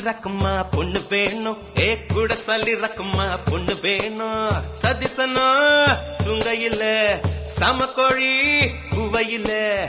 ரக்கம்மா பொண்ணு வேணும். ஏ கூட சளி ரக்கம்மா பொண்ணு வேணும். சதிசனா துங்கையில சமக்கோழி குவையில்.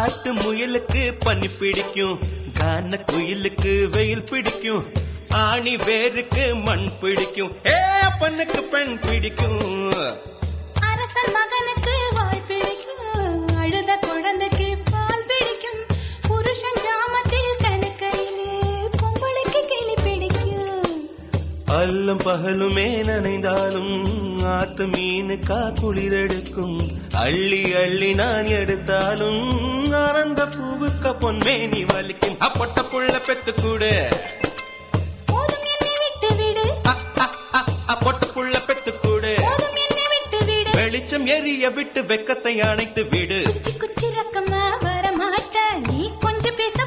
காட்டு முயலுக்கு பனி பிடிக்கும். கான குயிலுக்கு வெயில் பிடிக்கும். ஆணி வேருக்கு மண் பிடிக்கும். ஏ பொண்ணுக்கு பெண் பிடிக்கும். அரசன் மகனுக்கு வாய் பிடிக்கும். அழுத குழந்தைக்கு பால் பிடிக்கும். புருஷன் ஜாமத்தில் கணக்கையிலே பொம்பளைக்கு கிளி பிடிக்கும். அல்லும் பகலுமே நனைந்தாலும் ஆத்து மீனுக்கா குளிரெடுக்கும். அள்ளி அள்ளி நான் எடுத்தாலும் ஆனந்த பூவுக்க பொன்மேனி வலிக்கும். அப்பொட்ட புள்ள பெத்து கூடு. வெளிச்சம் எரிய விட்டு வெக்கத்தை அணைத்து விடு. குச்சி குச்சி ரக்கமா வரமாட்ட. நீ கொஞ்சம் பேச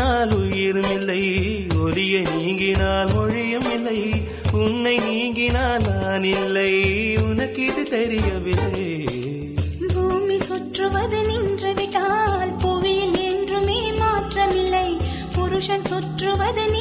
நீங்கினால் உயிரும் இல்லை ஒளிய நீங்கினால் மொழியும் இல்லை. உன்னை நீங்கினால் நான் இல்லை. உனக்கு இது தெரியவில்லை. பூமி சுற்றுவது நின்று விட்டால் புவியில் என்றுமே மாற்றமில்லை. புருஷன் சுற்றுவது நின்று